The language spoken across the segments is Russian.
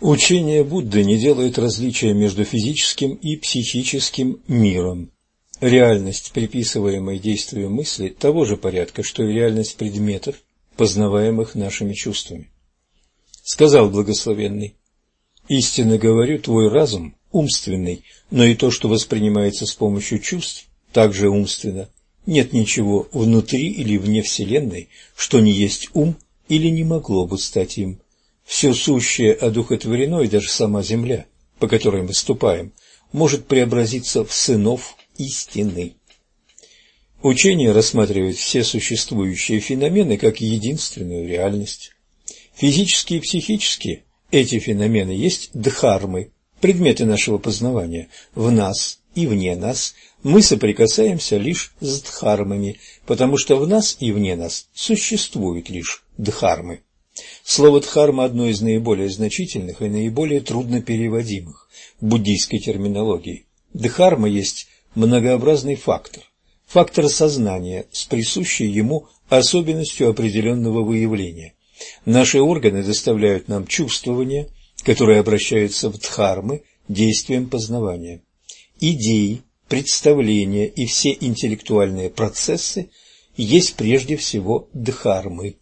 Учение Будды не делает различия между физическим и психическим миром. Реальность, приписываемая действию мысли, того же порядка, что и реальность предметов, познаваемых нашими чувствами. Сказал благословенный, «Истинно говорю, твой разум умственный, но и то, что воспринимается с помощью чувств, также умственно. Нет ничего внутри или вне Вселенной, что не есть ум или не могло бы стать им. Все сущее одухотворено, и даже сама земля, по которой мы ступаем, может преобразиться в сынов истины. Учение рассматривает все существующие феномены как единственную реальность. Физические и психические эти феномены есть дхармы, предметы нашего познавания. В нас и вне нас мы соприкасаемся лишь с дхармами, потому что в нас и вне нас существуют лишь дхармы. Слово «дхарма» – одно из наиболее значительных и наиболее трудно переводимых в буддийской терминологии. Дхарма есть многообразный фактор, фактор сознания с присущей ему особенностью определенного выявления. Наши органы доставляют нам чувствования, которые обращаются в дхармы действием познавания. Идеи, представления и все интеллектуальные процессы есть прежде всего дхармы.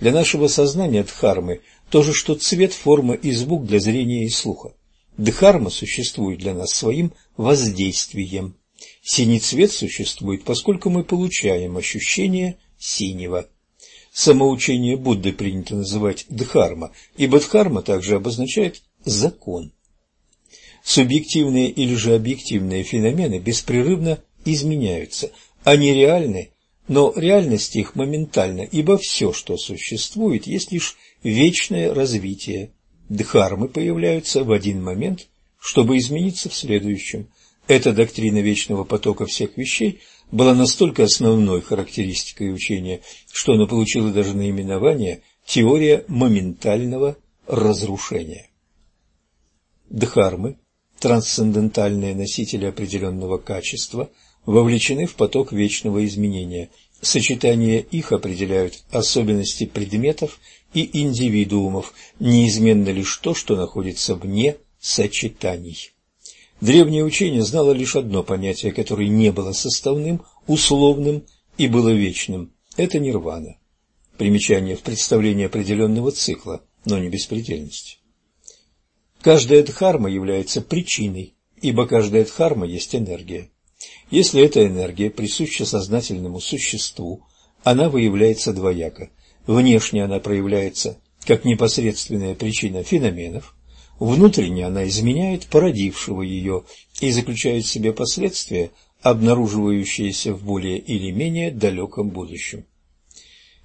Для нашего сознания дхармы то же, что цвет, форма и звук для зрения и слуха. Дхарма существует для нас своим воздействием. Синий цвет существует, поскольку мы получаем ощущение синего. Самоучение Будды принято называть дхарма, ибо дхарма также обозначает закон. Субъективные или же объективные феномены беспрерывно изменяются. Они реальны но реальность их моментальна, ибо все, что существует, есть лишь вечное развитие. Дхармы появляются в один момент, чтобы измениться в следующем. Эта доктрина вечного потока всех вещей была настолько основной характеристикой учения, что она получила даже наименование «теория моментального разрушения». Дхармы, трансцендентальные носители определенного качества – вовлечены в поток вечного изменения. Сочетание их определяют особенности предметов и индивидуумов, неизменно лишь то, что находится вне сочетаний. Древнее учение знало лишь одно понятие, которое не было составным, условным и было вечным – это нирвана. Примечание в представлении определенного цикла, но не беспредельности. Каждая дхарма является причиной, ибо каждая дхарма есть энергия. Если эта энергия присуща сознательному существу, она выявляется двояко. Внешне она проявляется как непосредственная причина феноменов, внутренне она изменяет породившего ее и заключает в себе последствия, обнаруживающиеся в более или менее далеком будущем.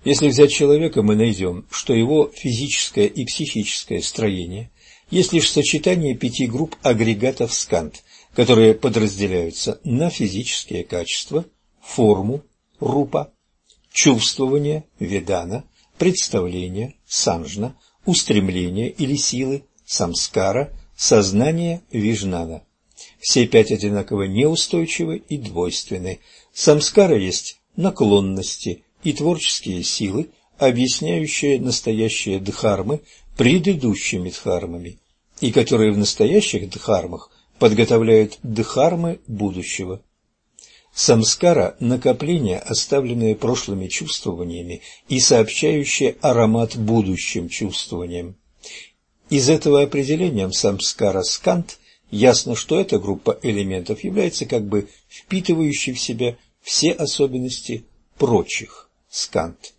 Если взять человека, мы найдем, что его физическое и психическое строение есть лишь сочетание пяти групп агрегатов скант, которые подразделяются на физические качества, форму, рупа, чувствование, ведана, представление, санжна, устремление или силы, самскара, сознание, вижнана. Все пять одинаково неустойчивы и двойственны. Самскара есть наклонности и творческие силы, объясняющие настоящие дхармы предыдущими дхармами, и которые в настоящих дхармах подготовляют дхармы будущего. Самскара – накопление, оставленное прошлыми чувствованиями и сообщающее аромат будущим чувствованиям. Из этого определения самскара скант ясно, что эта группа элементов является как бы впитывающей в себя все особенности прочих скант.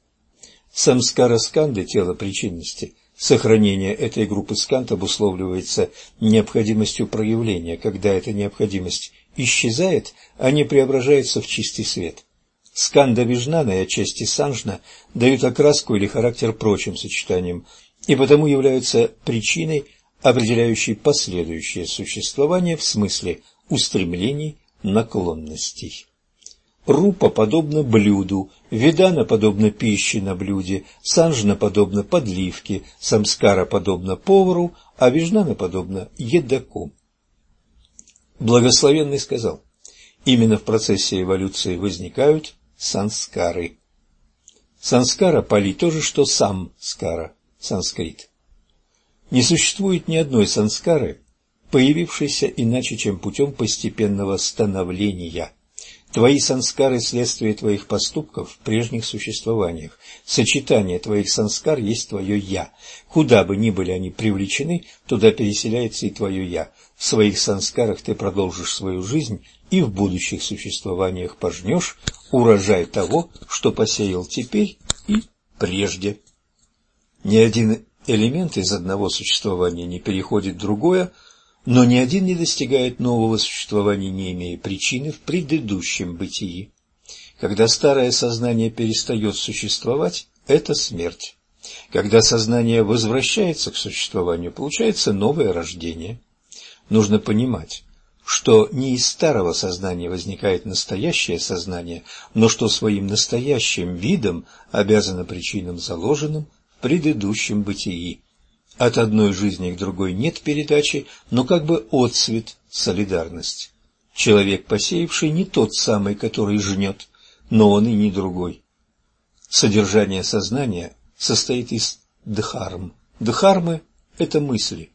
Самскара сканды – тело причинности, Сохранение этой группы скант обусловливается необходимостью проявления. Когда эта необходимость исчезает, они преображаются в чистый свет. Сканда Вижнана и отчасти Санжна дают окраску или характер прочим сочетаниям и потому являются причиной, определяющей последующее существование в смысле устремлений, наклонностей. Рупа подобно блюду, Ведана подобно пище на блюде, Санжна подобно подливке, Самскара подобно повару, а Вижнана подобно едоку. Благословенный сказал, именно в процессе эволюции возникают санскары. Санскара пали то же, что сам скара, санскрит. Не существует ни одной санскары, появившейся иначе, чем путем постепенного становления. Твои санскары – следствие твоих поступков в прежних существованиях. Сочетание твоих санскар есть твое «я». Куда бы ни были они привлечены, туда переселяется и твое «я». В своих санскарах ты продолжишь свою жизнь и в будущих существованиях пожнешь урожай того, что посеял теперь и прежде. Ни один элемент из одного существования не переходит в другое, но ни один не достигает нового существования, не имея причины в предыдущем бытии. Когда старое сознание перестает существовать, это смерть. Когда сознание возвращается к существованию, получается новое рождение. Нужно понимать, что не из старого сознания возникает настоящее сознание, но что своим настоящим видом обязано причинам, заложенным в предыдущем бытии. От одной жизни к другой нет передачи, но как бы отцвет, солидарность. Человек, посеявший, не тот самый, который жнет, но он и не другой. Содержание сознания состоит из дхарм. Дхармы – это мысли.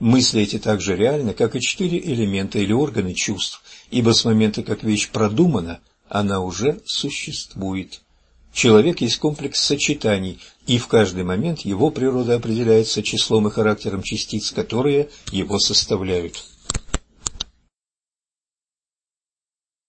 Мысли эти так же реальны, как и четыре элемента или органы чувств, ибо с момента, как вещь продумана, она уже существует. Человек есть комплекс сочетаний, и в каждый момент его природа определяется числом и характером частиц, которые его составляют.